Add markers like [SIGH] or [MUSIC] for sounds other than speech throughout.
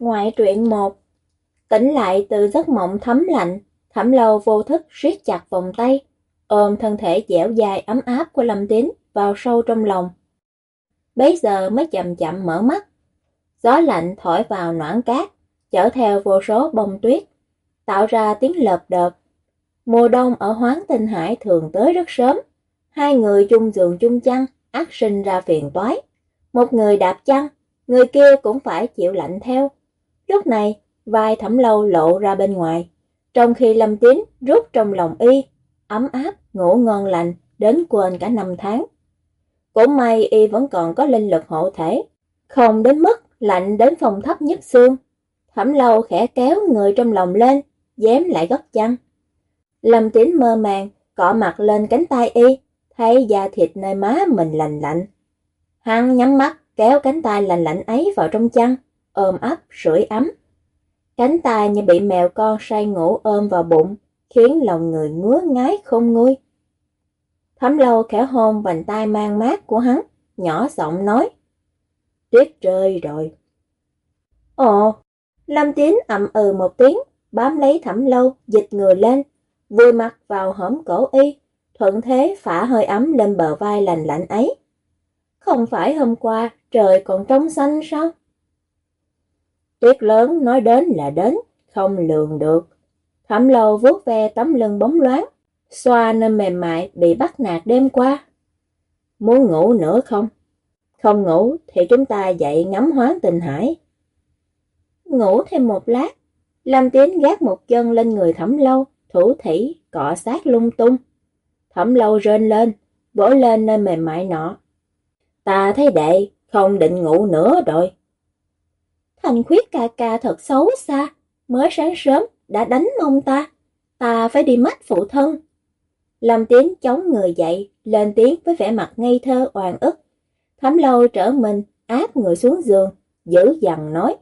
Ngoại truyện 1 Tỉnh lại từ giấc mộng thấm lạnh, thẩm lâu vô thức siết chặt vòng tay, ôm thân thể dẻo dài ấm áp của Lâm Tín vào sâu trong lòng. Bấy giờ mới chậm chậm mở mắt. Gió lạnh thổi vào noãn cát, chở theo vô số bông tuyết, tạo ra tiếng lợp đợp. Mùa đông ở Hoáng Tinh Hải thường tới rất sớm, hai người chung giường chung chăn, ác sinh ra phiền toái. Một người đạp chăn, người kia cũng phải chịu lạnh theo. Lúc này, vai thẩm lâu lộ ra bên ngoài, trong khi Lâm Tín rút trong lòng y, ấm áp, ngủ ngon lành, đến quên cả năm tháng. Cũng may y vẫn còn có linh lực hộ thể, không đến mức lạnh đến phòng thấp nhất xương. Thẩm lâu khẽ kéo người trong lòng lên, dám lại góc chăn. Lâm Tín mơ màng, cọ mặt lên cánh tay y, thấy da thịt nơi má mình lạnh lạnh. Hắn nhắm mắt, kéo cánh tay lạnh lạnh ấy vào trong chăn, ôm ấp, sưởi ấm. Cánh tay như bị mèo con say ngủ ôm vào bụng, khiến lòng người ngứa ngái không nguôi. Thấm lâu khẽ hôn vành tay mang mát của hắn, nhỏ giọng nói. Tuyết rơi rồi. Ồ, Lâm Tín ậm ừ một tiếng, bám lấy thẩm lâu, dịch người lên, vùi mặt vào hõm cổ y, thuận thế phả hơi ấm lên bờ vai lành lạnh ấy. Không phải hôm qua trời còn trong xanh sao? Tuyết lớn nói đến là đến, không lường được. Thẩm lâu vuốt ve tấm lưng bóng loáng, xoa nên mềm mại bị bắt nạt đêm qua. Muốn ngủ nữa không? Không ngủ thì chúng ta dậy ngắm hoáng tình hải. Ngủ thêm một lát, Lâm Tiến gác một chân lên người thẩm lâu, thủ thủy, cọ sát lung tung. Thẩm lâu rên lên, vỗ lên nơi mềm mại nọ. Ta thấy đệ, không định ngủ nữa rồi. Thành khuyết ca ca thật xấu xa, mới sáng sớm đã đánh mông ta, ta phải đi mắt phụ thân. Lâm Tiến chống người dậy, lên tiếng với vẻ mặt ngây thơ oan ức. Thấm lâu trở mình, áp người xuống giường, dữ dằn nói.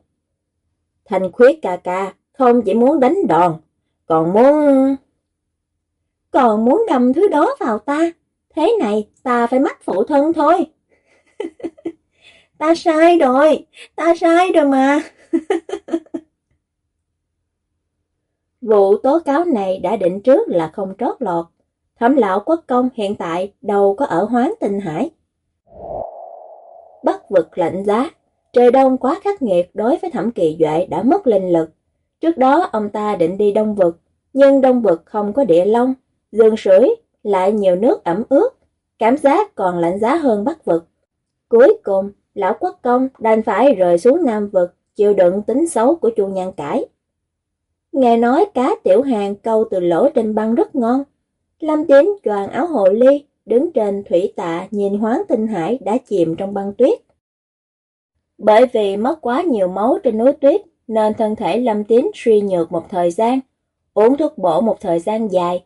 Thành khuyết ca ca, không chỉ muốn đánh đòn, còn muốn... Còn muốn đâm thứ đó vào ta, thế này ta phải mắt phụ thân thôi. [LAUGHS] ta sai rồi, ta sai rồi mà. [LAUGHS] Vụ tố cáo này đã định trước là không trót lọt. Thẩm lão quốc công hiện tại đâu có ở hoán tinh hải. Bắc vực lạnh giá, trời đông quá khắc nghiệt đối với thẩm kỳ duệ đã mất linh lực. Trước đó ông ta định đi đông vực, nhưng đông vực không có địa long, dương sưởi lại nhiều nước ẩm ướt, cảm giác còn lạnh giá hơn bắc vực. Cuối cùng, lão quốc công đành phải rời xuống nam vực, chịu đựng tính xấu của chu nhan cải. Nghe nói cá tiểu hàng câu từ lỗ trên băng rất ngon. Lâm Tiến choàng áo hồ ly, đứng trên thủy tạ nhìn hoáng tinh hải đã chìm trong băng tuyết. Bởi vì mất quá nhiều máu trên núi tuyết, nên thân thể Lâm Tiến suy nhược một thời gian, uống thuốc bổ một thời gian dài.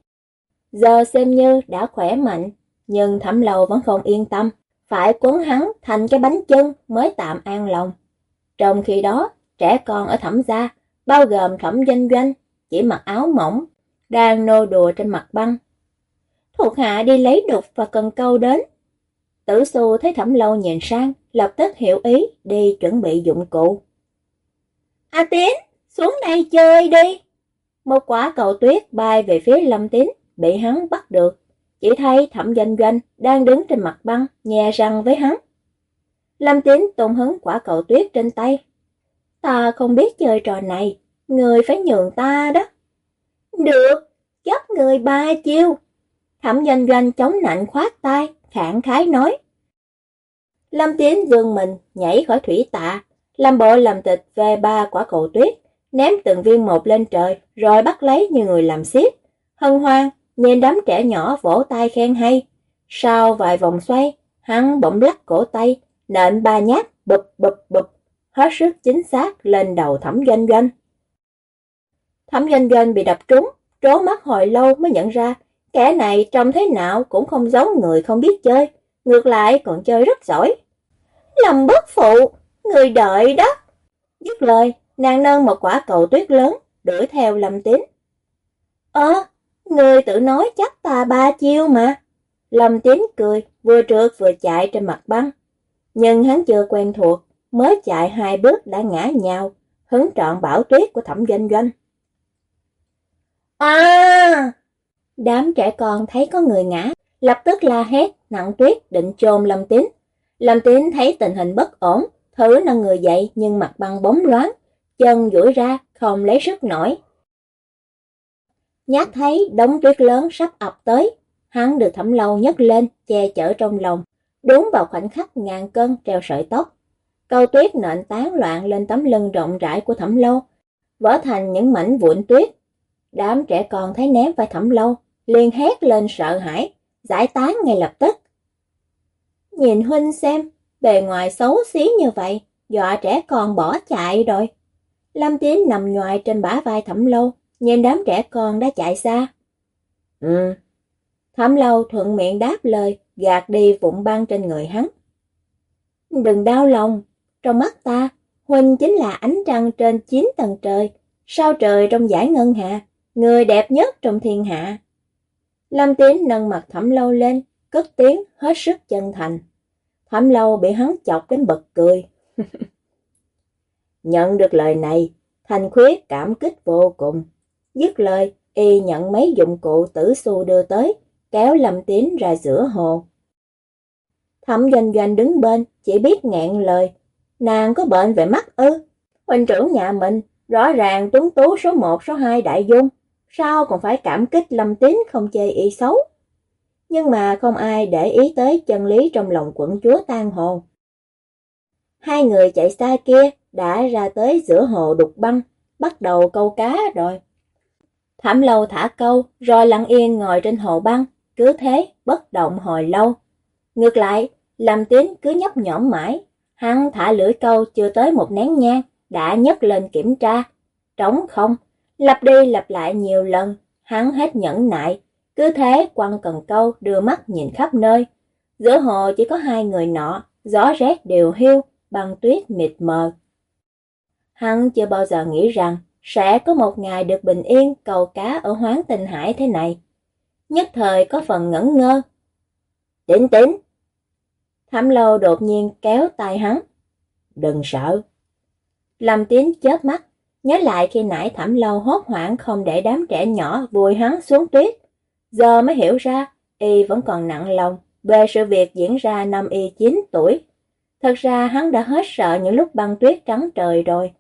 Giờ xem như đã khỏe mạnh, nhưng thẩm lầu vẫn không yên tâm, phải cuốn hắn thành cái bánh chân mới tạm an lòng. Trong khi đó, trẻ con ở thẩm gia, bao gồm thẩm doanh doanh, chỉ mặc áo mỏng, đang nô đùa trên mặt băng. Thuộc hạ đi lấy đục và cần câu đến. Tử xu thấy thẩm lâu nhìn sang, lập tức hiểu ý, đi chuẩn bị dụng cụ. A Tín, xuống đây chơi đi. Một quả cầu tuyết bay về phía Lâm Tín, bị hắn bắt được. Chỉ thấy thẩm doanh doanh đang đứng trên mặt băng, nhè răng với hắn. Lâm Tín tôn hứng quả cầu tuyết trên tay. Ta không biết chơi trò này, người phải nhường ta đó. Được, chấp người ba chiêu. Thẩm doanh doanh chống nạnh khoát tay, khẳng khái nói. Lâm Tiến dương mình, nhảy khỏi thủy tạ, làm bộ làm tịch về ba quả cầu tuyết, ném từng viên một lên trời, rồi bắt lấy như người làm xiết. Hân hoan, nhìn đám trẻ nhỏ vỗ tay khen hay. Sau vài vòng xoay, hắn bỗng lắc cổ tay, nện ba nhát, bụp bụp bụp, hết sức chính xác lên đầu thẩm doanh doanh. Thẩm doanh doanh bị đập trúng, trố mắt hồi lâu mới nhận ra, kẻ này trông thế nào cũng không giống người không biết chơi, ngược lại còn chơi rất giỏi. Làm bất phụ, người đợi đó. Dứt lời, nàng nâng một quả cầu tuyết lớn, đuổi theo Lâm Tín. Ơ, người tự nói chắc ta ba chiêu mà. Lâm Tín cười, vừa trượt vừa chạy trên mặt băng. Nhưng hắn chưa quen thuộc, mới chạy hai bước đã ngã nhào, hứng trọn bảo tuyết của thẩm doanh doanh. À! Đám trẻ con thấy có người ngã, lập tức la hét, nặng tuyết định chôn Lâm Tín. Lâm Tín thấy tình hình bất ổn, thử nâng người dậy nhưng mặt băng bóng loáng, chân duỗi ra không lấy sức nổi. Nhát thấy đống tuyết lớn sắp ập tới, hắn được thẩm lâu nhấc lên, che chở trong lòng, đúng vào khoảnh khắc ngàn cân treo sợi tóc. Câu tuyết nện tán loạn lên tấm lưng rộng rãi của thẩm lâu, vỡ thành những mảnh vụn tuyết. Đám trẻ con thấy ném vai thẩm lâu, liền hét lên sợ hãi, giải tán ngay lập tức. Nhìn huynh xem, bề ngoài xấu xí như vậy, dọa trẻ con bỏ chạy rồi. Lâm Tiến nằm nhoài trên bả vai thẩm lâu, nhìn đám trẻ con đã chạy xa. Ừ. Thẩm lâu thuận miệng đáp lời, gạt đi vụn băng trên người hắn. Đừng đau lòng, trong mắt ta, Huynh chính là ánh trăng trên chín tầng trời, sao trời trong giải ngân hạ, người đẹp nhất trong thiên hạ. Lâm Tiến nâng mặt thẩm lâu lên, cất tiếng hết sức chân thành. Thẩm lâu bị hắn chọc đến bật cười. [LAUGHS] Nhận được lời này, Thành Khuyết cảm kích vô cùng. Dứt lời, y nhận mấy dụng cụ tử xu đưa tới, kéo Lâm Tín ra giữa hồ. Thẩm doanh doanh đứng bên, chỉ biết ngẹn lời. Nàng có bệnh về mắt ư? Huynh trưởng nhà mình, rõ ràng tuấn tú số 1, số 2 đại dung. Sao còn phải cảm kích Lâm Tín không chê y xấu? Nhưng mà không ai để ý tới chân lý trong lòng quận chúa tan hồn. Hai người chạy xa kia đã ra tới giữa hồ đục băng, bắt đầu câu cá rồi. Thảm lâu thả câu, rồi lặng yên ngồi trên hồ băng, cứ thế bất động hồi lâu. Ngược lại, làm Tín cứ nhấp nhõm mãi, hắn thả lưỡi câu chưa tới một nén nhang, đã nhấc lên kiểm tra. Trống không, lặp đi lặp lại nhiều lần, hắn hết nhẫn nại, cứ thế quăng cần câu đưa mắt nhìn khắp nơi. Giữa hồ chỉ có hai người nọ, gió rét đều hiu, băng tuyết mịt mờ. Hắn chưa bao giờ nghĩ rằng sẽ có một ngày được bình yên cầu cá ở hoáng tình hải thế này. Nhất thời có phần ngẩn ngơ. Tỉnh tỉnh! Thẩm lâu đột nhiên kéo tay hắn. Đừng sợ. Lâm Tín chớp mắt, nhớ lại khi nãy thảm lâu hốt hoảng không để đám trẻ nhỏ vùi hắn xuống tuyết. Giờ mới hiểu ra, y vẫn còn nặng lòng về sự việc diễn ra năm y 9 tuổi. Thật ra hắn đã hết sợ những lúc băng tuyết trắng trời rồi.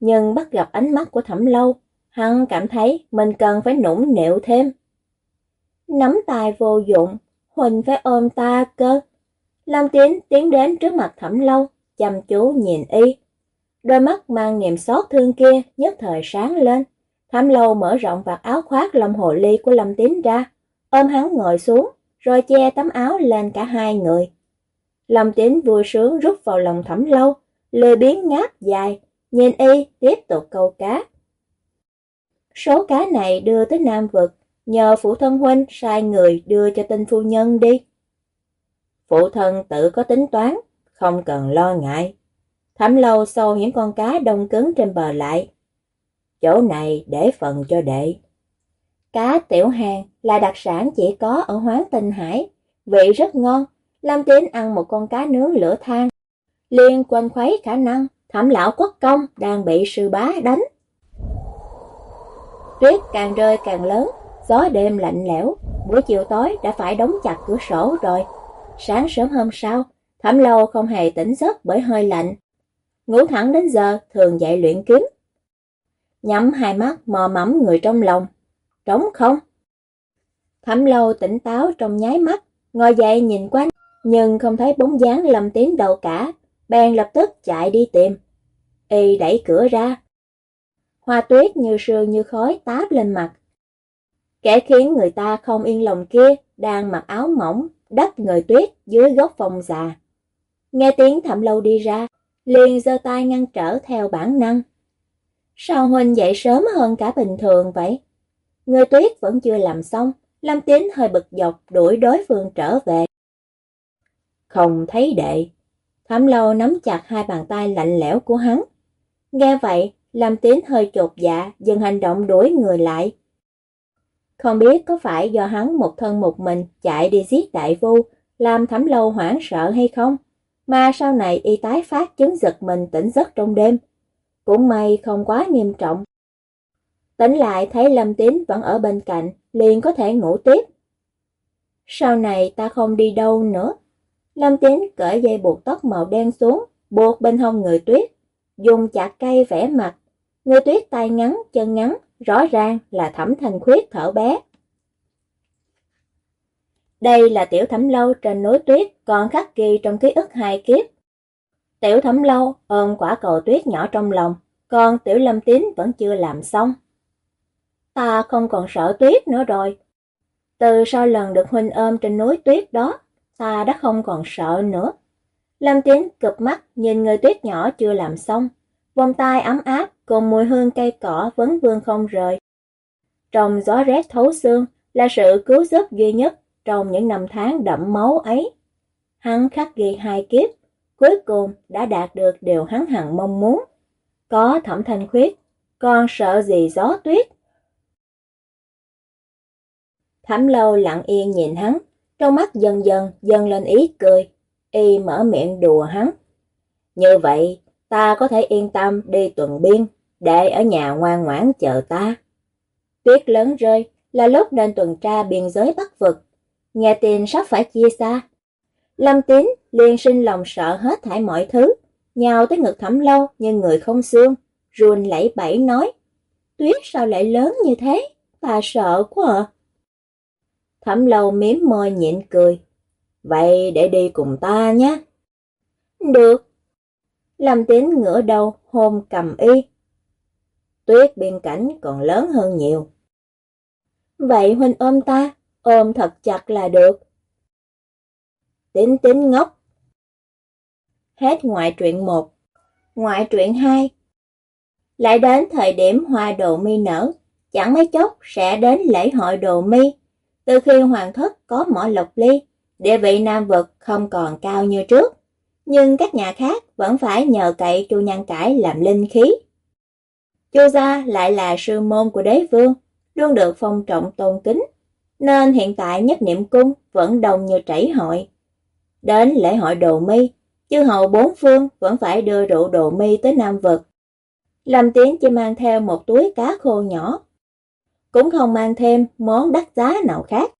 Nhưng bắt gặp ánh mắt của thẩm lâu, hắn cảm thấy mình cần phải nũng nịu thêm. Nắm tay vô dụng, Huỳnh phải ôm ta cơ. Lâm Tiến tiến đến trước mặt thẩm lâu, chăm chú nhìn y. Đôi mắt mang niềm xót thương kia nhất thời sáng lên. Thẩm lâu mở rộng vạt áo khoác lông hồ ly của Lâm Tín ra, ôm hắn ngồi xuống, rồi che tấm áo lên cả hai người. Lâm Tín vui sướng rút vào lòng thẩm lâu, lười biến ngáp dài, nhìn y tiếp tục câu cá. Số cá này đưa tới Nam Vực, nhờ phụ thân huynh sai người đưa cho tinh phu nhân đi. Phụ thân tự có tính toán, không cần lo ngại. Thẩm lâu sâu những con cá đông cứng trên bờ lại. Chỗ này để phần cho đệ. Cá tiểu hàng là đặc sản chỉ có ở Hoáng Tinh Hải, vị rất ngon. Lam Tín ăn một con cá nướng lửa than, liền quanh khuấy khả năng thẩm lão quốc công đang bị sư bá đánh. Tuyết càng rơi càng lớn, gió đêm lạnh lẽo, buổi chiều tối đã phải đóng chặt cửa sổ rồi. Sáng sớm hôm sau, thẩm lâu không hề tỉnh giấc bởi hơi lạnh. Ngủ thẳng đến giờ thường dậy luyện kiếm. Nhắm hai mắt mò mẫm người trong lòng. Trống không? Thẩm lâu tỉnh táo trong nháy mắt, ngồi dậy nhìn quanh, nhưng không thấy bóng dáng lâm tiến đâu cả, bèn lập tức chạy đi tìm. Y đẩy cửa ra. Hoa tuyết như sương như khói táp lên mặt. Kẻ khiến người ta không yên lòng kia đang mặc áo mỏng, đắp người tuyết dưới gốc phong già. Nghe tiếng thẩm lâu đi ra, liền giơ tay ngăn trở theo bản năng. Sao Huynh dậy sớm hơn cả bình thường vậy? Người tuyết vẫn chưa làm xong, Lâm Tín hơi bực dọc đuổi đối phương trở về. Không thấy đệ. Thẩm lâu nắm chặt hai bàn tay lạnh lẽo của hắn. Nghe vậy, Lâm Tín hơi chột dạ, dừng hành động đuổi người lại. Không biết có phải do hắn một thân một mình chạy đi giết đại vu, làm thẩm lâu hoảng sợ hay không? Mà sau này y tái phát chứng giật mình tỉnh giấc trong đêm. cũng may không quá nghiêm trọng. Tỉnh lại thấy Lâm Tín vẫn ở bên cạnh, liền có thể ngủ tiếp. Sau này ta không đi đâu nữa. Lâm Tín cởi dây buộc tóc màu đen xuống, buộc bên hông người tuyết, dùng chặt cây vẽ mặt. Người tuyết tay ngắn, chân ngắn, rõ ràng là thẩm thành khuyết thở bé. Đây là tiểu thẩm lâu trên núi tuyết còn khắc ghi trong ký ức hai kiếp. Tiểu thẩm lâu ôm quả cầu tuyết nhỏ trong lòng, còn tiểu lâm tín vẫn chưa làm xong. Ta không còn sợ tuyết nữa rồi. Từ sau lần được huynh ôm trên núi tuyết đó, ta đã không còn sợ nữa. Lâm Tiến cực mắt nhìn người tuyết nhỏ chưa làm xong, vòng tay ấm áp cùng mùi hương cây cỏ vấn vương không rời. Trong gió rét thấu xương là sự cứu giúp duy nhất trong những năm tháng đậm máu ấy. Hắn khắc ghi hai kiếp, cuối cùng đã đạt được điều hắn hằng mong muốn. Có thẩm thanh khuyết, còn sợ gì gió tuyết. Thẩm lâu lặng yên nhìn hắn, trong mắt dần dần dần lên ý cười, y mở miệng đùa hắn. Như vậy, ta có thể yên tâm đi tuần biên, để ở nhà ngoan ngoãn chờ ta. Tuyết lớn rơi là lúc nên tuần tra biên giới Bắc vực. Nghe tin sắp phải chia xa. Lâm Tín liền sinh lòng sợ hết thảy mọi thứ, nhào tới ngực thẩm lâu như người không xương, run lẩy bẩy nói. Tuyết sao lại lớn như thế? Ta sợ quá à. Thẩm lâu mím môi nhịn cười. Vậy để đi cùng ta nhé. Được. Lâm Tín ngửa đầu hôn cầm y. Tuyết biên cảnh còn lớn hơn nhiều. Vậy huynh ôm ta, ôm thật chặt là được. Tín tín ngốc. Hết ngoại truyện 1. Ngoại truyện 2. Lại đến thời điểm hoa đồ mi nở, chẳng mấy chốc sẽ đến lễ hội đồ mi. Từ khi hoàng thất có mỏ lộc ly, địa vị nam vực không còn cao như trước. Nhưng các nhà khác vẫn phải nhờ cậy chu nhan cải làm linh khí. Chu gia lại là sư môn của đế vương, luôn được phong trọng tôn kính, nên hiện tại nhất niệm cung vẫn đông như chảy hội. Đến lễ hội đồ mi, chư hầu bốn phương vẫn phải đưa rượu đồ mi tới Nam Vực. Lâm Tiến chỉ mang theo một túi cá khô nhỏ, cũng không mang thêm món đắt giá nào khác.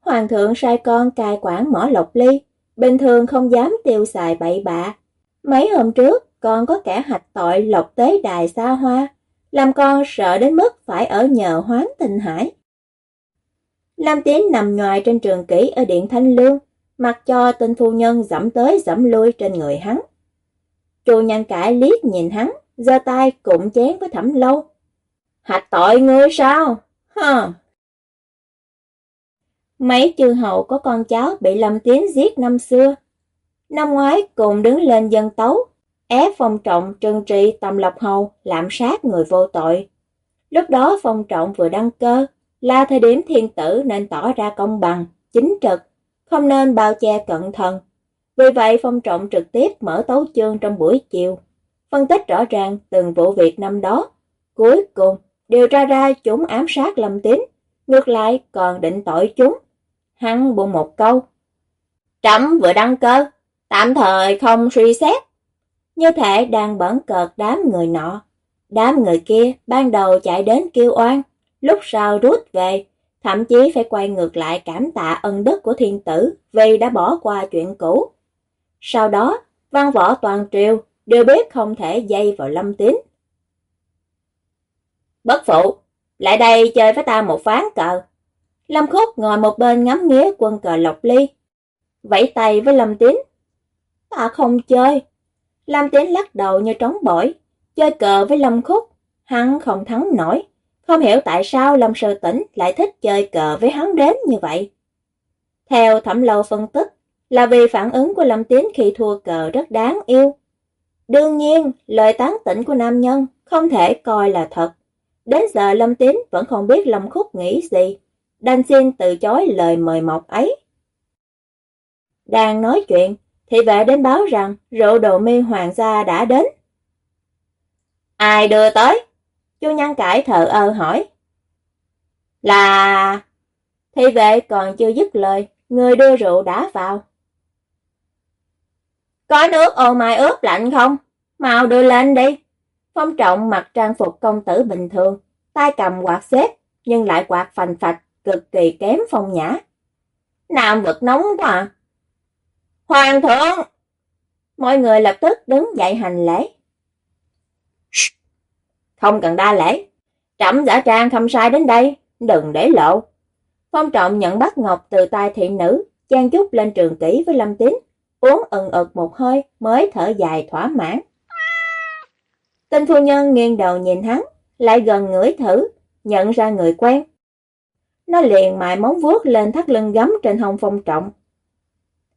Hoàng thượng sai con cai quản mỏ lộc ly, bình thường không dám tiêu xài bậy bạ. Mấy hôm trước, con có kẻ hạch tội lộc tế đài xa hoa, làm con sợ đến mức phải ở nhờ hoán tình hải. Lam Tiến nằm ngoài trên trường kỷ ở điện Thanh Lương, mặc cho tên phu nhân dẫm tới dẫm lui trên người hắn. Chu nhân cải liếc nhìn hắn, giơ tay cụm chén với thẩm lâu. Hạch tội ngươi sao? Hờ! Mấy chư hậu có con cháu bị Lâm Tiến giết năm xưa. Năm ngoái cùng đứng lên dân tấu, ép phong trọng trừng trị tầm lộc hầu, lạm sát người vô tội. Lúc đó phong trọng vừa đăng cơ, là thời điểm thiên tử nên tỏ ra công bằng, chính trực, không nên bao che cận thần. Vì vậy phong trọng trực tiếp mở tấu chương trong buổi chiều, phân tích rõ ràng từng vụ việc năm đó. Cuối cùng, điều tra ra chúng ám sát lâm tín, ngược lại còn định tội chúng. Hắn buông một câu. Trẫm vừa đăng cơ, tạm thời không suy xét. Như thể đang bẩn cợt đám người nọ. Đám người kia ban đầu chạy đến kêu oan, lúc sau rút về, thậm chí phải quay ngược lại cảm tạ ân đức của thiên tử vì đã bỏ qua chuyện cũ. Sau đó, văn võ toàn triều đều biết không thể dây vào lâm tín. Bất phụ, lại đây chơi với ta một ván cờ. Lâm Khúc ngồi một bên ngắm nghía quân cờ lộc ly. Vẫy tay với Lâm Tín. Ta không chơi. Lâm Tín lắc đầu như trống bổi. Chơi cờ với Lâm Khúc. Hắn không thắng nổi. Không hiểu tại sao Lâm Sơ Tĩnh lại thích chơi cờ với hắn đến như vậy. Theo thẩm lâu phân tích, là vì phản ứng của Lâm Tín khi thua cờ rất đáng yêu. Đương nhiên, lời tán tỉnh của nam nhân không thể coi là thật. Đến giờ Lâm Tín vẫn không biết Lâm Khúc nghĩ gì. Đành xin từ chối lời mời mọc ấy. Đang nói chuyện, thì vệ đến báo rằng rượu đồ mi hoàng gia đã đến. Ai đưa tới? Chu Nhân Cải thợ ơ hỏi. Là... Thị vệ còn chưa dứt lời, người đưa rượu đã vào. Có nước ô mai ướp lạnh không? Mau đưa lên đi. Phong trọng mặc trang phục công tử bình thường, tay cầm quạt xếp, nhưng lại quạt phành phạch, cực kỳ kém phong nhã. Nam vực nóng quá à. Hoàng thượng! Mọi người lập tức đứng dậy hành lễ. Không cần đa lễ. Trẫm giả trang không sai đến đây, đừng để lộ. Phong trọng nhận bắt ngọc từ tay thị nữ, trang chút lên trường kỹ với Lâm Tín, uống ừng ực một hơi mới thở dài thỏa mãn tên phu nhân nghiêng đầu nhìn hắn, lại gần ngửi thử, nhận ra người quen. Nó liền mại móng vuốt lên thắt lưng gấm trên hông phong trọng.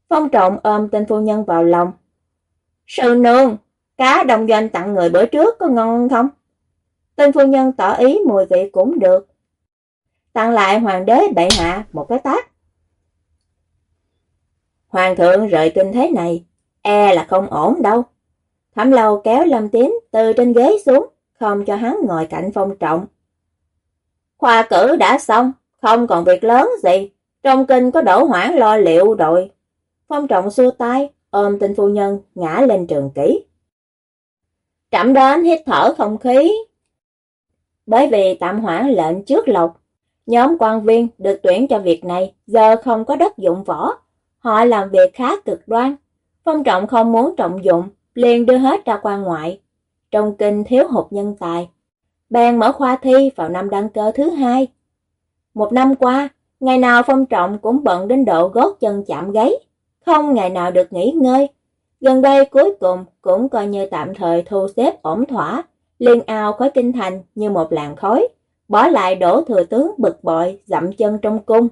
Phong trọng ôm tên phu nhân vào lòng. Sư nương, cá đồng doanh tặng người bữa trước có ngon không? tên phu nhân tỏ ý mùi vị cũng được. Tặng lại hoàng đế bệ hạ một cái tác. Hoàng thượng rời kinh thế này, e là không ổn đâu. Thẩm lâu kéo Lâm Tín từ trên ghế xuống, không cho hắn ngồi cạnh phong trọng. Khoa cử đã xong, không còn việc lớn gì, trong kinh có đổ hoảng lo liệu rồi. Phong trọng xua tay, ôm tình phu nhân, ngã lên trường kỹ. Trẫm đến hít thở không khí. Bởi vì tạm hoãn lệnh trước lộc, nhóm quan viên được tuyển cho việc này giờ không có đất dụng võ. Họ làm việc khá cực đoan. Phong trọng không muốn trọng dụng, liền đưa hết ra quan ngoại. Trong kinh thiếu hụt nhân tài. Bèn mở khoa thi vào năm đăng cơ thứ hai. Một năm qua, ngày nào phong trọng cũng bận đến độ gót chân chạm gáy không ngày nào được nghỉ ngơi. Gần đây cuối cùng cũng coi như tạm thời thu xếp ổn thỏa, liên ao khói kinh thành như một làn khói, bỏ lại đổ thừa tướng bực bội dậm chân trong cung.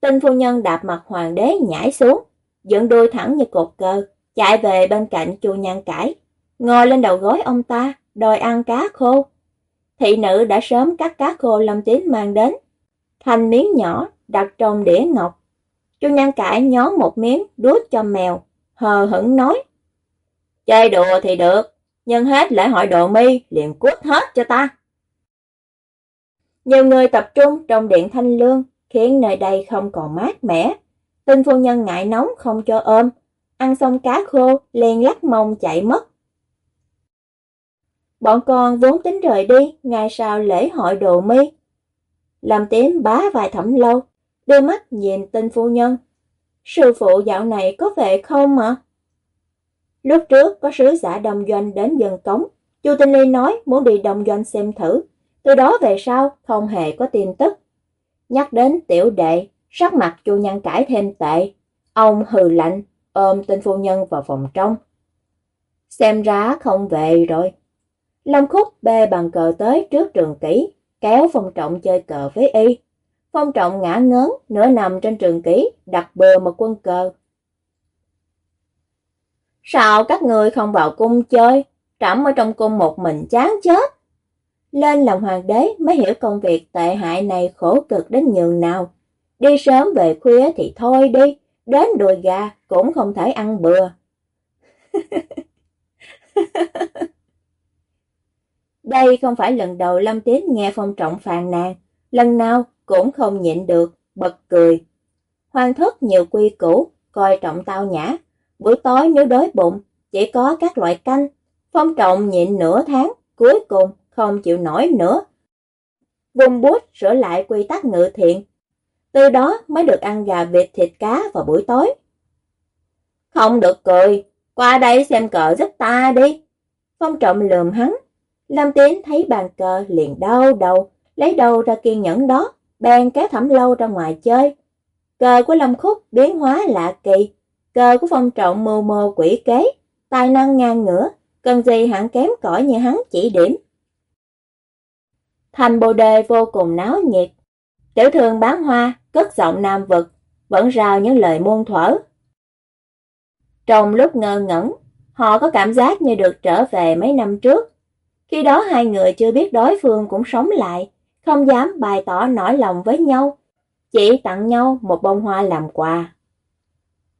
Tinh phu nhân đạp mặt hoàng đế nhảy xuống, dựng đuôi thẳng như cột cờ, chạy về bên cạnh chu nhan cải, ngồi lên đầu gối ông ta, đòi ăn cá khô. Thị nữ đã sớm cắt cá khô lâm tín mang đến, thành miếng nhỏ đặt trong đĩa ngọc Chu Nhan Cải nhón một miếng đút cho mèo, hờ hững nói. Chơi đùa thì được, nhưng hết lễ hội đồ mi liền cút hết cho ta. Nhiều người tập trung trong điện thanh lương, khiến nơi đây không còn mát mẻ. Tinh phu nhân ngại nóng không cho ôm, ăn xong cá khô liền lắc mông chạy mất. Bọn con vốn tính rời đi ngày sau lễ hội đồ mi. Làm tím bá vài thẩm lâu, đưa mắt nhìn tên phu nhân. Sư phụ dạo này có về không mà? Lúc trước có sứ giả đồng doanh đến dân cống, Chu Tinh Ly nói muốn đi đồng doanh xem thử, từ đó về sau không hề có tin tức. Nhắc đến tiểu đệ, sắc mặt Chu Nhân cải thêm tệ, ông hừ lạnh, ôm tên phu nhân vào phòng trong. Xem ra không về rồi. Long khúc bê bằng cờ tới trước trường kỹ, kéo phong trọng chơi cờ với y. Phong trọng ngã ngớn, nửa nằm trên trường kỷ, đặt bờ một quân cờ. Sao các người không vào cung chơi, trẫm ở trong cung một mình chán chết. Lên làm hoàng đế mới hiểu công việc tệ hại này khổ cực đến nhường nào. Đi sớm về khuya thì thôi đi, đến đùi gà cũng không thể ăn bừa. [LAUGHS] Đây không phải lần đầu Lâm Tiến nghe phong trọng phàn nàn, lần nào cũng không nhịn được, bật cười. Hoàng thất nhiều quy củ, coi trọng tao nhã. Buổi tối nếu đói bụng, chỉ có các loại canh. Phong trọng nhịn nửa tháng, cuối cùng không chịu nổi nữa. Vùng bút sửa lại quy tắc ngự thiện. Từ đó mới được ăn gà vịt thịt cá vào buổi tối. Không được cười, qua đây xem cờ giúp ta đi. Phong trọng lườm hắn. Lâm Tiến thấy bàn cờ liền đau đầu, lấy đầu ra kiên nhẫn đó, bèn kéo thẩm lâu ra ngoài chơi. Cờ của Lâm Khúc biến hóa lạ kỳ, cờ của phong trọng mưu mô quỷ kế, tài năng ngang ngửa, cần gì hạng kém cỏi như hắn chỉ điểm. Thành bồ đề vô cùng náo nhiệt. Tiểu thương bán hoa, cất giọng nam vực, vẫn rào những lời muôn thuở. Trong lúc ngơ ngẩn, họ có cảm giác như được trở về mấy năm trước. Khi đó hai người chưa biết đối phương cũng sống lại, không dám bày tỏ nỗi lòng với nhau, chỉ tặng nhau một bông hoa làm quà.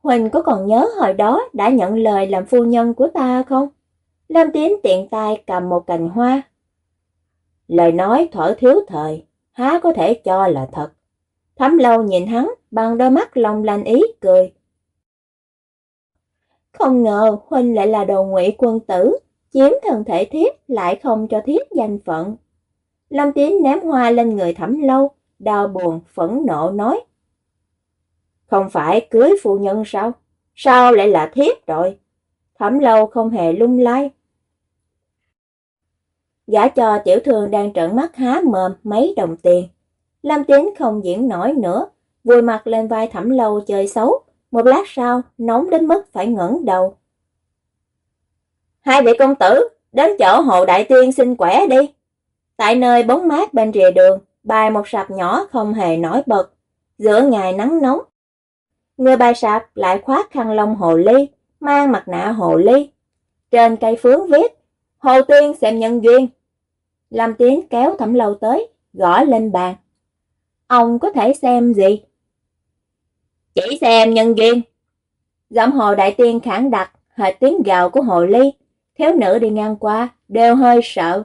Huỳnh có còn nhớ hồi đó đã nhận lời làm phu nhân của ta không? Lam Tiến tiện tay cầm một cành hoa. Lời nói thở thiếu thời, há có thể cho là thật. Thấm lâu nhìn hắn bằng đôi mắt long lanh ý cười. Không ngờ Huynh lại là đồ ngụy quân tử, chiếm thân thể thiếp lại không cho thiếp danh phận. Lâm Tiến ném hoa lên người thẩm lâu, đau buồn, phẫn nộ nói. Không phải cưới phụ nhân sao? Sao lại là thiếp rồi? Thẩm lâu không hề lung lay. Gã cho tiểu thường đang trợn mắt há mồm mấy đồng tiền. Lâm Tiến không diễn nổi nữa, vùi mặt lên vai thẩm lâu chơi xấu. Một lát sau, nóng đến mức phải ngẩng đầu. Hai vị công tử, đến chỗ hồ đại tiên xin quẻ đi. Tại nơi bóng mát bên rìa đường, bài một sạp nhỏ không hề nổi bật. Giữa ngày nắng nóng, người bài sạp lại khoác khăn lông hồ ly, mang mặt nạ hồ ly. Trên cây phướng viết, Hồ Tiên xem nhân duyên. Lâm Tiến kéo thẩm lâu tới, gõ lên bàn. Ông có thể xem gì? Chỉ xem nhân duyên. Giọng hồ đại tiên khẳng đặc, hệt tiếng gào của hồ ly. Thiếu nữ đi ngang qua, đều hơi sợ.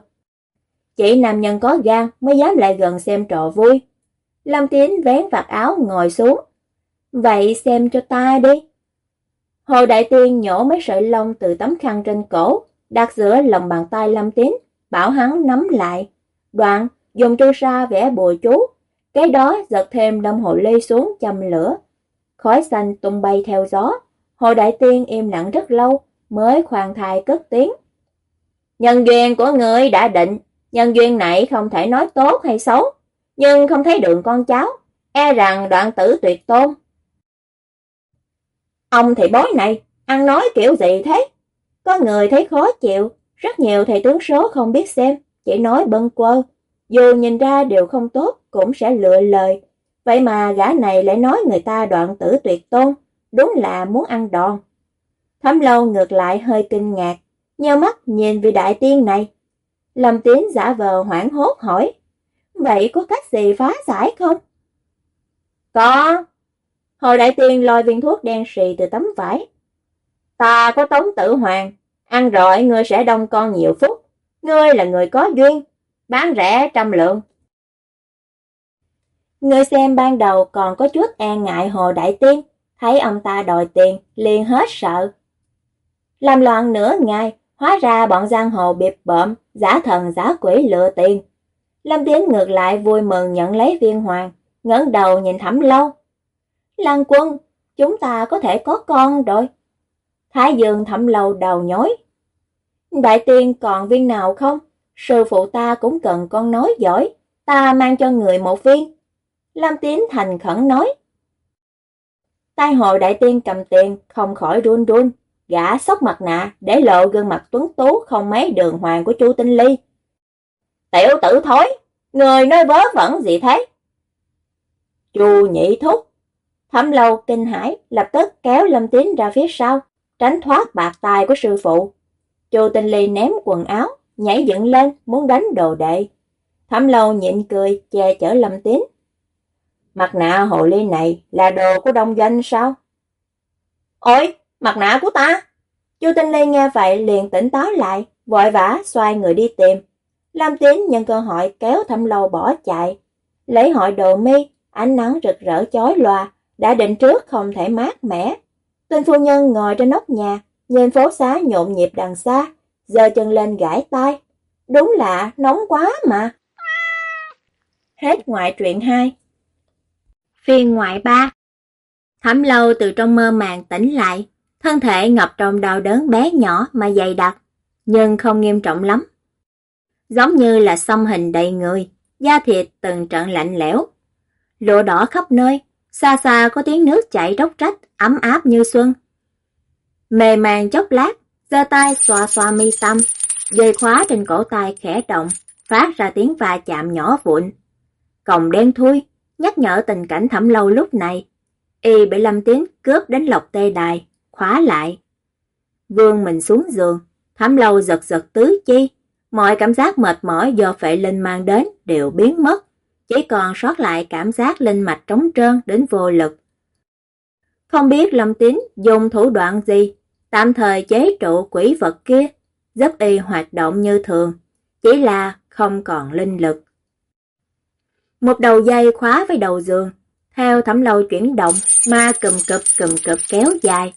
Chỉ nam nhân có gan mới dám lại gần xem trò vui. Lâm Tiến vén vạt áo ngồi xuống. Vậy xem cho ta đi. Hồ Đại Tiên nhổ mấy sợi lông từ tấm khăn trên cổ, đặt giữa lòng bàn tay Lâm Tín, bảo hắn nắm lại. Đoạn, dùng chu sa vẽ bùa chú, cái đó giật thêm đâm hồ ly xuống châm lửa. Khói xanh tung bay theo gió, Hồ Đại Tiên im lặng rất lâu, mới khoan thai cất tiếng. Nhân duyên của người đã định, nhân duyên này không thể nói tốt hay xấu, nhưng không thấy đường con cháu, e rằng đoạn tử tuyệt tôn. Ông thầy bói này, ăn nói kiểu gì thế? Có người thấy khó chịu, rất nhiều thầy tướng số không biết xem, chỉ nói bâng quơ. Dù nhìn ra điều không tốt, cũng sẽ lựa lời. Vậy mà gã này lại nói người ta đoạn tử tuyệt tôn, đúng là muốn ăn đòn. Thẩm lâu ngược lại hơi kinh ngạc, nheo mắt nhìn vị đại tiên này. Lâm Tiến giả vờ hoảng hốt hỏi, vậy có cách gì phá giải không? Có. Hồ đại tiên lôi viên thuốc đen xì từ tấm vải. Ta có tống tử hoàng, ăn rồi ngươi sẽ đông con nhiều phút. Ngươi là người có duyên, bán rẻ trăm lượng. Người xem ban đầu còn có chút e ngại Hồ Đại Tiên, thấy ông ta đòi tiền, liền hết sợ. Làm loạn nửa ngày, hóa ra bọn giang hồ biệp bợm, giả thần giả quỷ lựa tiền. Lâm Tiến ngược lại vui mừng nhận lấy viên hoàng, ngẩng đầu nhìn thẩm lâu. Lan quân, chúng ta có thể có con rồi. Thái dương thẩm lâu đầu nhói. Đại tiên còn viên nào không? Sư phụ ta cũng cần con nói giỏi, ta mang cho người một viên. Lâm Tiến thành khẩn nói. Tai hồ đại tiên cầm tiền, không khỏi run run, gã sóc mặt nạ để lộ gương mặt tuấn tú không mấy đường hoàng của Chu Tinh Ly. Tiểu tử thối, người nói vớ vẩn gì thế? Chu nhị thúc. Thẩm lâu kinh hãi lập tức kéo Lâm Tín ra phía sau, tránh thoát bạc tài của sư phụ. Chu Tinh Ly ném quần áo, nhảy dựng lên muốn đánh đồ đệ. Thẩm lâu nhịn cười che chở Lâm Tín. Mặt nạ hồ ly này là đồ của đông doanh sao? Ôi, mặt nạ của ta! Chu Tinh Ly nghe vậy liền tỉnh táo lại, vội vã xoay người đi tìm. Lam Tín nhân cơ hội kéo thẩm lâu bỏ chạy. Lấy hội đồ mi, ánh nắng rực rỡ chói loa, đã định trước không thể mát mẻ. Tên phu nhân ngồi trên nóc nhà, nhìn phố xá nhộn nhịp đằng xa, giơ chân lên gãi tai. Đúng là nóng quá mà. Hết ngoại truyện 2 Phiên ngoại 3 Thẩm lâu từ trong mơ màng tỉnh lại, thân thể ngập trong đau đớn bé nhỏ mà dày đặc, nhưng không nghiêm trọng lắm. Giống như là xăm hình đầy người, da thịt từng trận lạnh lẽo. Lụa đỏ khắp nơi, xa xa có tiếng nước chảy róc rách, ấm áp như xuân. Mề màng chốc lát, giơ tay xoa xoa mi tâm, dây khóa trên cổ tay khẽ động, phát ra tiếng va chạm nhỏ vụn. Còng đen thui, nhắc nhở tình cảnh thẩm lâu lúc này. Y bị Lâm Tiến cướp đến lọc tê đài, khóa lại. Vương mình xuống giường, thẩm lâu giật giật tứ chi, mọi cảm giác mệt mỏi do phệ linh mang đến đều biến mất, chỉ còn sót lại cảm giác linh mạch trống trơn đến vô lực. Không biết Lâm Tín dùng thủ đoạn gì, tạm thời chế trụ quỷ vật kia, giúp y hoạt động như thường, chỉ là không còn linh lực. Một đầu dây khóa với đầu giường, theo thẩm lâu chuyển động ma cùm cụp cùm cụp kéo dài.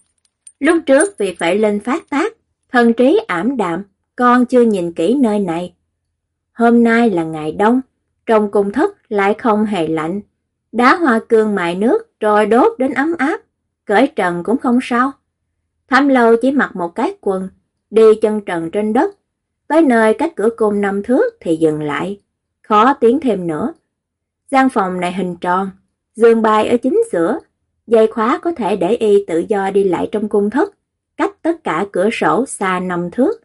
Lúc trước vì phải lên phát tác, thần trí ảm đạm, con chưa nhìn kỹ nơi này. Hôm nay là ngày đông, trong cung thất lại không hề lạnh. Đá hoa cương mại nước rồi đốt đến ấm áp, cởi trần cũng không sao. Thám lâu chỉ mặc một cái quần, đi chân trần trên đất. Tới nơi cách cửa cung năm thước thì dừng lại, khó tiến thêm nữa. gian phòng này hình tròn, giường bài ở chính giữa, dây khóa có thể để y tự do đi lại trong cung thất, cách tất cả cửa sổ xa năm thước.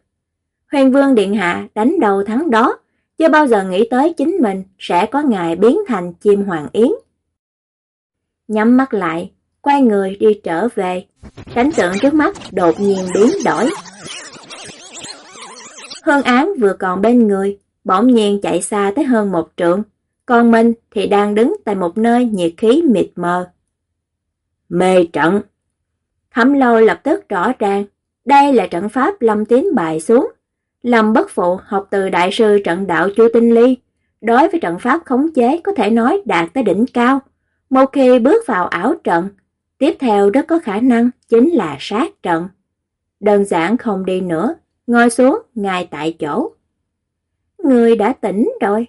Huyền Vương Điện Hạ đánh đầu thắng đó, chưa bao giờ nghĩ tới chính mình sẽ có ngày biến thành chim hoàng yến. Nhắm mắt lại, quay người đi trở về, cảnh tượng trước mắt đột nhiên biến đổi. Hương án vừa còn bên người, bỗng nhiên chạy xa tới hơn một trượng, còn mình thì đang đứng tại một nơi nhiệt khí mịt mờ. Mê trận Thẩm lâu lập tức rõ ràng, đây là trận pháp lâm tiến bài xuống. Lâm bất phụ học từ đại sư trận đạo Chu Tinh Ly, đối với trận pháp khống chế có thể nói đạt tới đỉnh cao. Một khi bước vào ảo trận, tiếp theo rất có khả năng chính là sát trận. Đơn giản không đi nữa, ngồi xuống ngay tại chỗ. Người đã tỉnh rồi.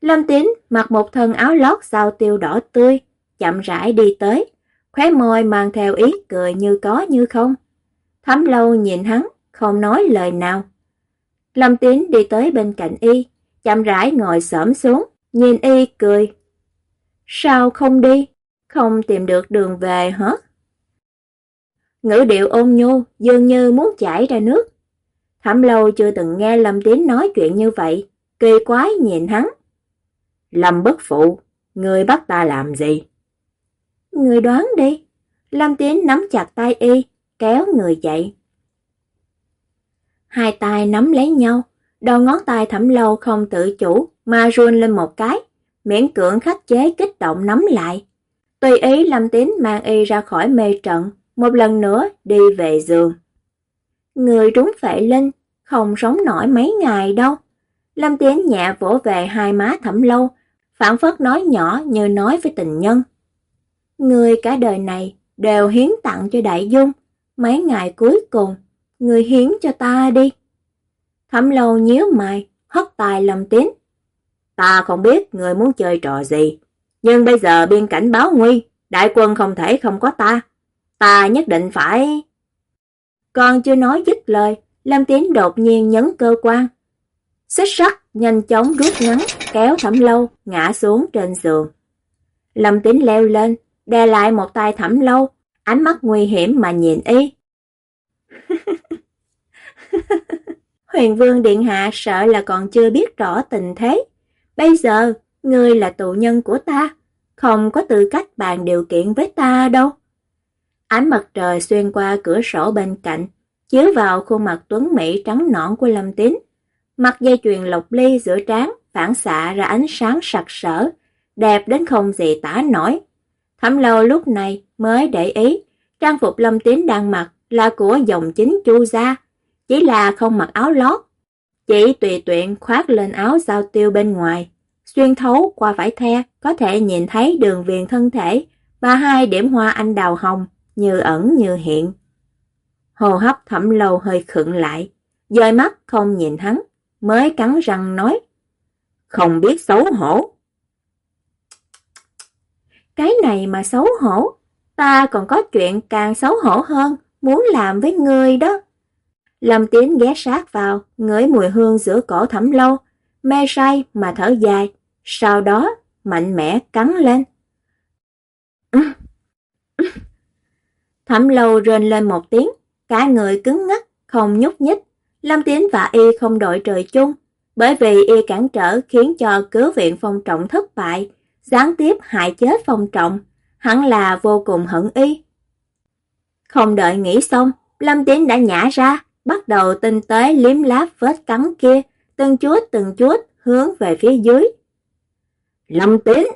Lâm Tín mặc một thân áo lót sao tiêu đỏ tươi, chậm rãi đi tới, khóe môi mang theo ý cười như có như không. Thấm lâu nhìn hắn, không nói lời nào. Lâm Tín đi tới bên cạnh y, chậm rãi ngồi xổm xuống, nhìn y cười. Sao không đi? Không tìm được đường về hả? Ngữ điệu ôn nhu dường như muốn chảy ra nước. Thẩm lâu chưa từng nghe Lâm Tín nói chuyện như vậy, kỳ quái nhìn hắn. Lâm bất phụ, người bắt ta làm gì? Người đoán đi. Lâm Tín nắm chặt tay y, kéo người dậy. Hai tay nắm lấy nhau, đầu ngón tay thẩm lâu không tự chủ mà run lên một cái, miễn cưỡng khắc chế kích động nắm lại. Tùy ý Lâm Tín mang y ra khỏi mê trận, một lần nữa đi về giường. Người trúng phệ linh, không sống nổi mấy ngày đâu. Lâm Tín nhẹ vỗ về hai má thẩm lâu, phản phất nói nhỏ như nói với tình nhân. Người cả đời này đều hiến tặng cho đại dung, mấy ngày cuối cùng, người hiến cho ta đi. Thẩm lâu nhíu mày, hất tài lầm tín. Ta không biết người muốn chơi trò gì, nhưng bây giờ biên cảnh báo nguy, đại quân không thể không có ta. Ta nhất định phải... Còn chưa nói dứt lời, Lâm tiến đột nhiên nhấn cơ quan. Xích sắt nhanh chóng rút ngắn, kéo thẩm lâu, ngã xuống trên giường. Lâm Tín leo lên, đè lại một tay thẩm lâu, ánh mắt nguy hiểm mà nhìn y. Huyền Vương Điện Hạ sợ là còn chưa biết rõ tình thế. Bây giờ, ngươi là tù nhân của ta, không có tư cách bàn điều kiện với ta đâu. Ánh mặt trời xuyên qua cửa sổ bên cạnh, chiếu vào khuôn mặt tuấn mỹ trắng nõn của Lâm Tín. Mặt dây chuyền lộc ly giữa trán phản xạ ra ánh sáng sặc sỡ, đẹp đến không gì tả nổi. Thẩm lâu lúc này mới để ý, trang phục Lâm Tín đang mặc là của dòng chính chu gia, chỉ là không mặc áo lót. Chỉ tùy tiện khoác lên áo giao tiêu bên ngoài, xuyên thấu qua vải the có thể nhìn thấy đường viền thân thể và hai điểm hoa anh đào hồng như ẩn như hiện. Hồ hấp thẩm lâu hơi khựng lại, dời mắt không nhìn hắn, mới cắn răng nói. Không biết xấu hổ. Cái này mà xấu hổ, ta còn có chuyện càng xấu hổ hơn, muốn làm với ngươi đó. Lâm Tiến ghé sát vào, ngửi mùi hương giữa cổ thẩm lâu, mê say mà thở dài, sau đó mạnh mẽ cắn lên. Thẩm lâu rên lên một tiếng, cả người cứng ngắc, không nhúc nhích. Lâm Tiến và Y không đội trời chung, bởi vì Y cản trở khiến cho cứu viện phong trọng thất bại, gián tiếp hại chết phong trọng, hẳn là vô cùng hận Y. Không đợi nghĩ xong, Lâm Tiến đã nhả ra, bắt đầu tinh tế liếm láp vết cắn kia, từng chút từng chút hướng về phía dưới. Lâm tín!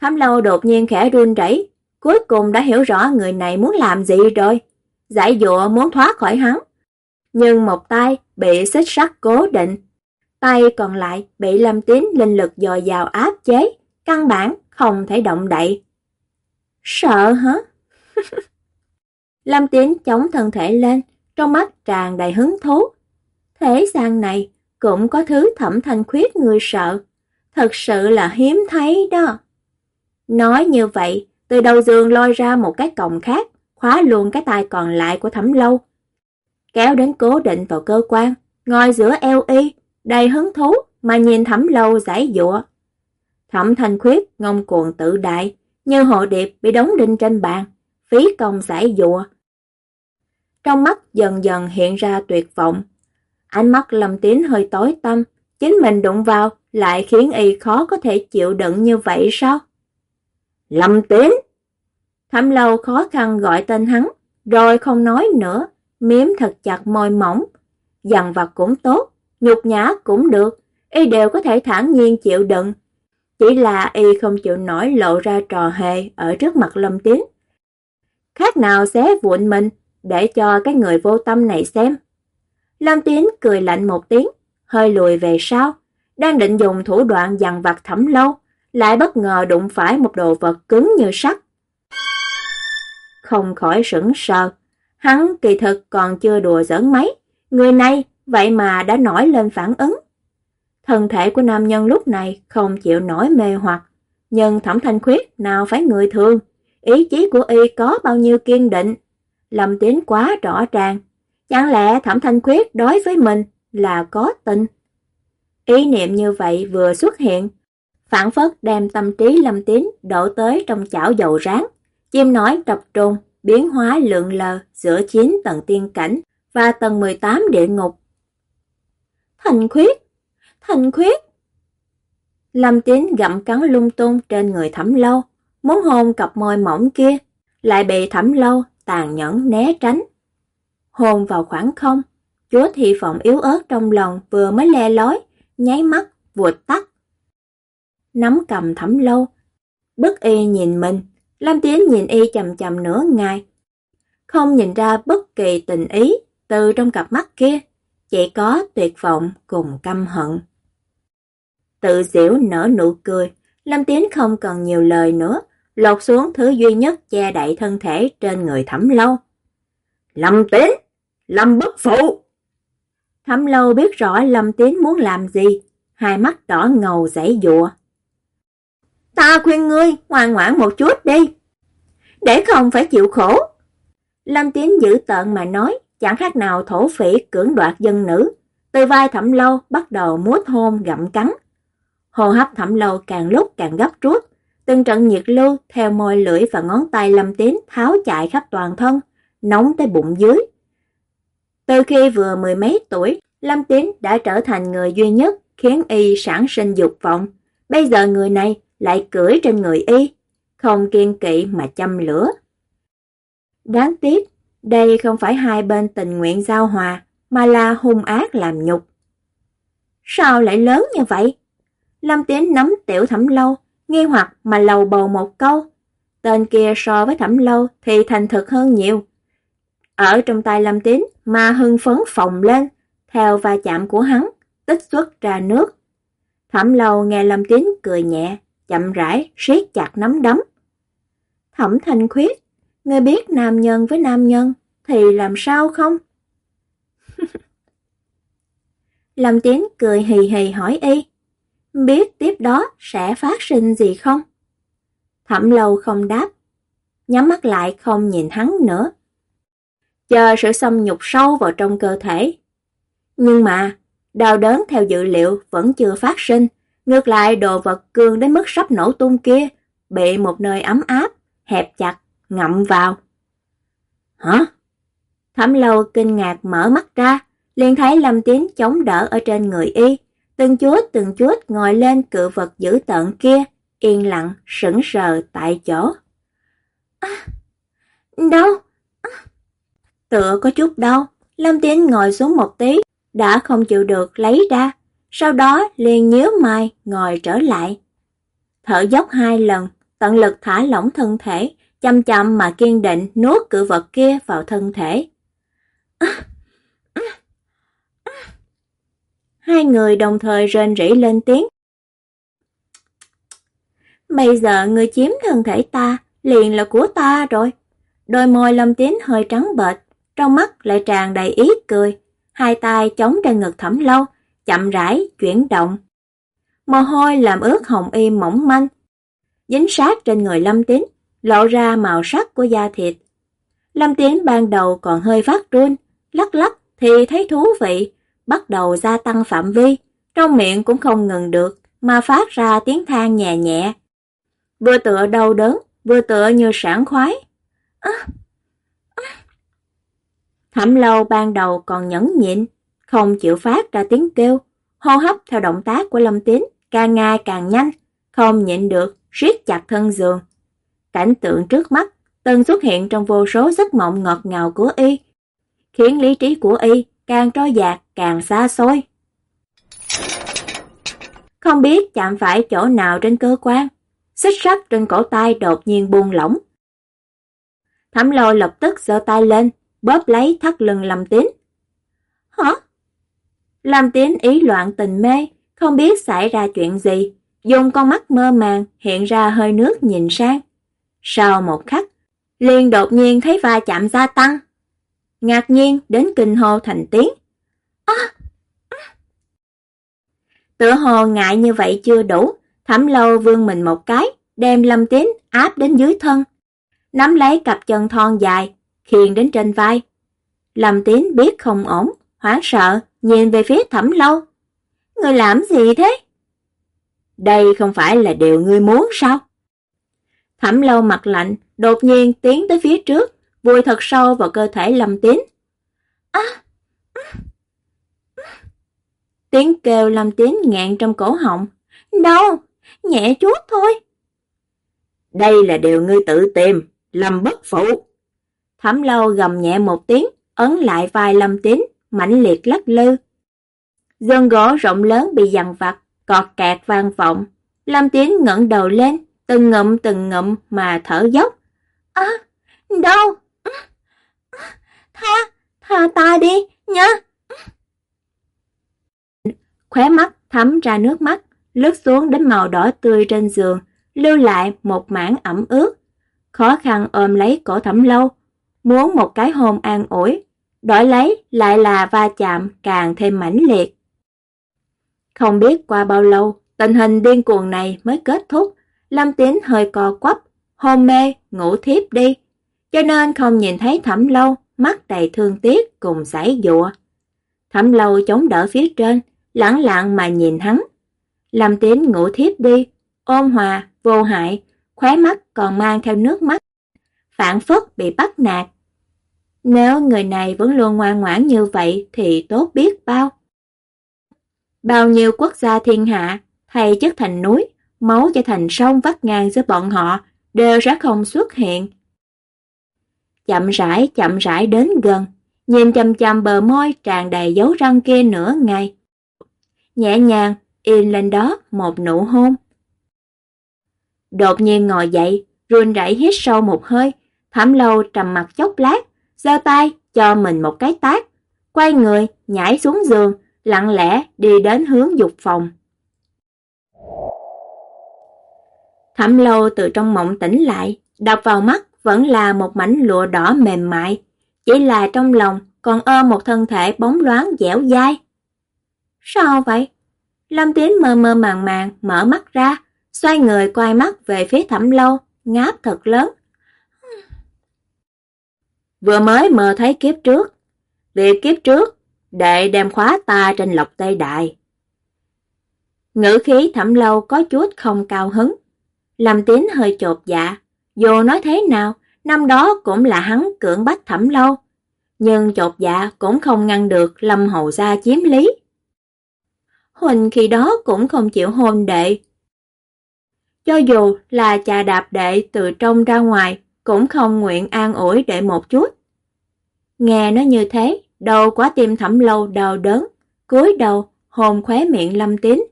Thám lâu đột nhiên khẽ run rẩy, cuối cùng đã hiểu rõ người này muốn làm gì rồi. Giải dụa muốn thoát khỏi hắn. Nhưng một tay bị xích sắt cố định, tay còn lại bị Lâm Tín linh lực dồi dào áp chế, căn bản không thể động đậy. Sợ hả? [LAUGHS] Lâm Tín chống thân thể lên, trong mắt tràn đầy hứng thú. Thế gian này cũng có thứ thẩm thanh khuyết người sợ, thật sự là hiếm thấy đó. Nói như vậy, từ đầu giường lôi ra một cái còng khác, khóa luôn cái tay còn lại của thẩm lâu. Kéo đến cố định vào cơ quan, ngồi giữa eo y, đầy hứng thú mà nhìn thẩm lâu giải dụa. Thẩm thanh khuyết ngông cuồng tự đại, như hộ điệp bị đóng đinh trên bàn, phí công giải dụa. Trong mắt dần dần hiện ra tuyệt vọng. Ánh mắt Lâm Tín hơi tối tâm, chính mình đụng vào lại khiến y khó có thể chịu đựng như vậy sao? Lâm Tín! Thẩm lâu khó khăn gọi tên hắn, rồi không nói nữa, miếm thật chặt môi mỏng. Dằn vặt cũng tốt, nhục nhã cũng được, y đều có thể thản nhiên chịu đựng. Chỉ là y không chịu nổi lộ ra trò hề ở trước mặt Lâm Tiến. Khác nào xé vụn mình để cho cái người vô tâm này xem. Lâm Tín cười lạnh một tiếng, hơi lùi về sau, đang định dùng thủ đoạn dằn vặt thẩm lâu, lại bất ngờ đụng phải một đồ vật cứng như sắt. Không khỏi sững sờ, hắn kỳ thực còn chưa đùa giỡn mấy, người này vậy mà đã nổi lên phản ứng. Thân thể của nam nhân lúc này không chịu nổi mê hoặc, nhưng thẩm thanh khuyết nào phải người thường, ý chí của y có bao nhiêu kiên định. Lâm Tiến quá rõ ràng, chẳng lẽ thẩm thanh khuyết đối với mình là có tình? Ý niệm như vậy vừa xuất hiện, phản phất đem tâm trí Lâm Tiến đổ tới trong chảo dầu rán, chim nói tập trung, biến hóa lượng lờ giữa 9 tầng tiên cảnh và tầng 18 địa ngục. Thành khuyết! Thành khuyết! Lâm Tiến gặm cắn lung tung trên người thẩm lâu, muốn hôn cặp môi mỏng kia, lại bị thẩm lâu tàn nhẫn né tránh. hồn vào khoảng không, chúa thị vọng yếu ớt trong lòng vừa mới le lói, nháy mắt, vụt tắt. Nắm cầm thẩm lâu, bức y nhìn mình, Lam Tiến nhìn y chầm chầm nửa ngày. Không nhìn ra bất kỳ tình ý từ trong cặp mắt kia, chỉ có tuyệt vọng cùng căm hận. Tự diễu nở nụ cười, Lâm Tiến không cần nhiều lời nữa, lột xuống thứ duy nhất che đậy thân thể trên người thẩm lâu. Lâm Tiến! Lâm bất phụ! Thẩm lâu biết rõ Lâm Tiến muốn làm gì, hai mắt đỏ ngầu giãy dụa. Ta khuyên ngươi ngoan ngoãn một chút đi, để không phải chịu khổ. Lâm Tiến giữ tợn mà nói, chẳng khác nào thổ phỉ cưỡng đoạt dân nữ. Từ vai thẩm lâu bắt đầu muốt hôn gặm cắn. Hồ hấp thẩm lâu càng lúc càng gấp rút, từng trận nhiệt lưu theo môi lưỡi và ngón tay Lâm Tín tháo chạy khắp toàn thân, nóng tới bụng dưới. Từ khi vừa mười mấy tuổi, Lâm Tiến đã trở thành người duy nhất khiến y sản sinh dục vọng. Bây giờ người này lại cưỡi trên người y, không kiên kỵ mà châm lửa. Đáng tiếc, đây không phải hai bên tình nguyện giao hòa, mà là hung ác làm nhục. Sao lại lớn như vậy? Lâm Tiến nắm tiểu thẩm lâu, nghi hoặc mà lầu bầu một câu. Tên kia so với thẩm lâu thì thành thực hơn nhiều. Ở trong tay Lâm Tín, mà hưng phấn phồng lên, theo va chạm của hắn, tích xuất ra nước. Thẩm lâu nghe Lâm Tín cười nhẹ, chậm rãi, siết chặt nắm đấm. Thẩm thanh khuyết, người biết nam nhân với nam nhân thì làm sao không? [LAUGHS] Lâm Tín cười hì hì hỏi y, biết tiếp đó sẽ phát sinh gì không? Thẩm lâu không đáp, nhắm mắt lại không nhìn hắn nữa. Chờ sự xâm nhục sâu vào trong cơ thể. Nhưng mà, đau đớn theo dự liệu vẫn chưa phát sinh, ngược lại đồ vật cương đến mức sắp nổ tung kia, bị một nơi ấm áp, hẹp chặt, ngậm vào. Hả? Thẩm lâu kinh ngạc mở mắt ra, liền thấy Lâm Tiến chống đỡ ở trên người y, từng chút từng chút ngồi lên cự vật dữ tợn kia, yên lặng, sững sờ tại chỗ. À, đâu? À. Tựa có chút đau, Lâm Tiến ngồi xuống một tí, đã không chịu được lấy ra, sau đó liền nhíu mày ngồi trở lại. Thở dốc hai lần, tận lực thả lỏng thân thể, chậm chậm mà kiên định nuốt cự vật kia vào thân thể. À, Hai người đồng thời rên rỉ lên tiếng. Bây giờ người chiếm thân thể ta, liền là của ta rồi. Đôi môi lâm tín hơi trắng bệch, trong mắt lại tràn đầy ý cười. hai tay chống trên ngực thẩm lâu, chậm rãi chuyển động. Mồ hôi làm ướt hồng y mỏng manh, dính sát trên người Lâm Tín, lộ ra màu sắc của da thịt. Lâm Tín ban đầu còn hơi phát run, lắc lắc thì thấy thú vị, bắt đầu gia tăng phạm vi, trong miệng cũng không ngừng được, mà phát ra tiếng than nhẹ nhẹ. Vừa tựa đau đớn, vừa tựa như sảng khoái. À, à. Thẩm lâu ban đầu còn nhẫn nhịn, không chịu phát ra tiếng kêu, hô hấp theo động tác của Lâm Tín càng ngày càng nhanh, không nhịn được, siết chặt thân giường. Cảnh tượng trước mắt từng xuất hiện trong vô số giấc mộng ngọt ngào của y, khiến lý trí của y càng trôi dạt càng xa xôi. Không biết chạm phải chỗ nào trên cơ quan, xích sắt trên cổ tay đột nhiên buông lỏng. Thẩm lôi lập tức giơ tay lên, bóp lấy thắt lưng làm Tín. Hả? làm Tín ý loạn tình mê, không biết xảy ra chuyện gì, dùng con mắt mơ màng hiện ra hơi nước nhìn sang. Sau một khắc, liền đột nhiên thấy va chạm gia tăng. Ngạc nhiên đến kinh hô thành tiếng. À! Tựa hồ ngại như vậy chưa đủ, thẩm lâu vương mình một cái, đem lâm tín áp đến dưới thân. Nắm lấy cặp chân thon dài, khiền đến trên vai. Lâm tín biết không ổn, hoảng sợ, nhìn về phía thẩm lâu. Người làm gì thế? Đây không phải là điều ngươi muốn sao? Thẩm lâu mặt lạnh, đột nhiên tiến tới phía trước, vùi thật sâu vào cơ thể Lâm Tín. À! Tiếng kêu Lâm Tín ngạn trong cổ họng. Đâu? Nhẹ chút thôi. Đây là điều ngươi tự tìm, Lâm bất phụ. Thẩm lâu gầm nhẹ một tiếng, ấn lại vai Lâm Tín, mãnh liệt lắc lư. Dân gỗ rộng lớn bị dằn vặt, cọt kẹt vang vọng. Lâm Tín ngẩng đầu lên, từng ngậm từng ngậm mà thở dốc. À, đâu? Tha, tha ta đi, nhá. Khóe mắt thấm ra nước mắt, lướt xuống đến màu đỏ tươi trên giường, lưu lại một mảng ẩm ướt. Khó khăn ôm lấy cổ thẩm lâu, muốn một cái hôn an ủi, đổi lấy lại là va chạm càng thêm mãnh liệt. Không biết qua bao lâu, tình hình điên cuồng này mới kết thúc, Lâm Tín hơi co quắp, hôn mê, ngủ thiếp đi, cho nên không nhìn thấy thẩm lâu, mắt đầy thương tiếc cùng giải dụa. Thẩm lâu chống đỡ phía trên, lặng lặng mà nhìn hắn. Lâm Tín ngủ thiếp đi, ôn hòa, vô hại, khóe mắt còn mang theo nước mắt. Phản phất bị bắt nạt. Nếu người này vẫn luôn ngoan ngoãn như vậy thì tốt biết bao. Bao nhiêu quốc gia thiên hạ, thay chất thành núi, máu cho thành sông vắt ngang giữa bọn họ, đều sẽ không xuất hiện. Chậm rãi, chậm rãi đến gần, nhìn chầm chầm bờ môi tràn đầy dấu răng kia nửa ngày. Nhẹ nhàng, in lên đó một nụ hôn. Đột nhiên ngồi dậy, run rẩy hít sâu một hơi, Thảm lâu trầm mặt chốc lát, giơ tay cho mình một cái tác, quay người, nhảy xuống giường, lặng lẽ đi đến hướng dục phòng. Thẩm lâu từ trong mộng tỉnh lại, đập vào mắt vẫn là một mảnh lụa đỏ mềm mại, chỉ là trong lòng còn ôm một thân thể bóng loáng dẻo dai. Sao vậy? Lâm Tiến mơ mơ màng màng mở mắt ra, xoay người quay mắt về phía thẩm lâu, ngáp thật lớn. Vừa mới mơ thấy kiếp trước. Việc kiếp trước, đệ đem khóa ta trên lọc tây đại. Ngữ khí thẩm lâu có chút không cao hứng. Lâm Tín hơi chột dạ, dù nói thế nào, năm đó cũng là hắn cưỡng bắt thẩm lâu. Nhưng chột dạ cũng không ngăn được Lâm Hầu Gia chiếm lý. Huỳnh khi đó cũng không chịu hôn đệ. Cho dù là trà đạp đệ từ trong ra ngoài, cũng không nguyện an ủi đệ một chút. Nghe nó như thế, đầu quá tim thẩm lâu đau đớn, cúi đầu, hồn khóe miệng lâm tín,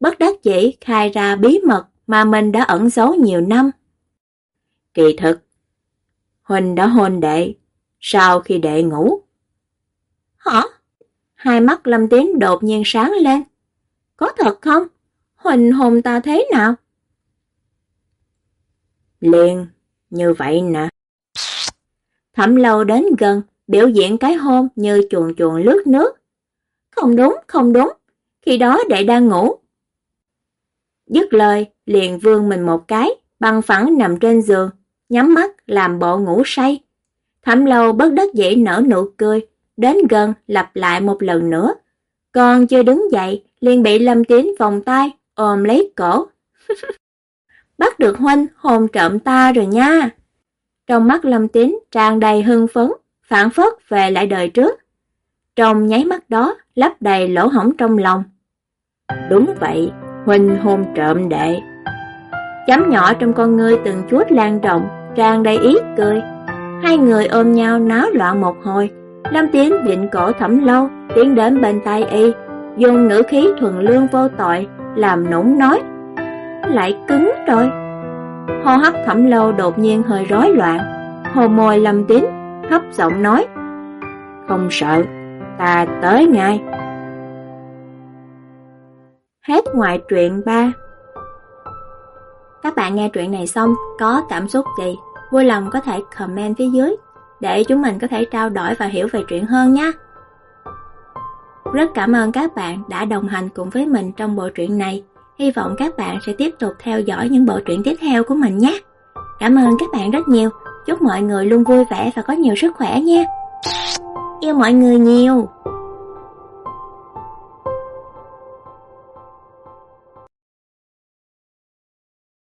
bất đắc chỉ khai ra bí mật mà mình đã ẩn giấu nhiều năm. Kỳ thực, Huỳnh đã hôn đệ, sau khi đệ ngủ. Hả? Hai mắt lâm tín đột nhiên sáng lên. Có thật không? Huỳnh hôn ta thế nào? Liền, như vậy nè. Thẩm lâu đến gần, biểu diễn cái hôn như chuồn chuồn lướt nước, Không đúng, không đúng, khi đó đệ đang ngủ. Dứt lời, liền vương mình một cái, băng phẳng nằm trên giường, nhắm mắt làm bộ ngủ say. Thẩm lâu bất đắc dĩ nở nụ cười, đến gần lặp lại một lần nữa. Còn chưa đứng dậy, liền bị Lâm Tín vòng tay, ôm lấy cổ. [LAUGHS] Bắt được huynh hồn trộm ta rồi nha. Trong mắt Lâm Tín tràn đầy hưng phấn, phản phất về lại đời trước. Trong nháy mắt đó, lấp đầy lỗ hổng trong lòng. Đúng vậy, huynh hôn trộm đệ. Chấm nhỏ trong con ngươi từng chút lan rộng, trang đầy ý cười. Hai người ôm nhau náo loạn một hồi, Lâm Tiến vịn cổ thẩm lâu, tiến đến bên tay y, dùng ngữ khí thuần lương vô tội, làm nũng nói. Lại cứng rồi. Hô hấp thẩm lâu đột nhiên hơi rối loạn, hồ môi Lâm Tiến, thấp giọng nói. Không sợ, ta tới ngay. Hết ngoại truyện 3 các bạn nghe truyện này xong có cảm xúc gì, vui lòng có thể comment phía dưới để chúng mình có thể trao đổi và hiểu về truyện hơn nhé. Rất cảm ơn các bạn đã đồng hành cùng với mình trong bộ truyện này. Hy vọng các bạn sẽ tiếp tục theo dõi những bộ truyện tiếp theo của mình nhé. Cảm ơn các bạn rất nhiều. Chúc mọi người luôn vui vẻ và có nhiều sức khỏe nha. Yêu mọi người nhiều.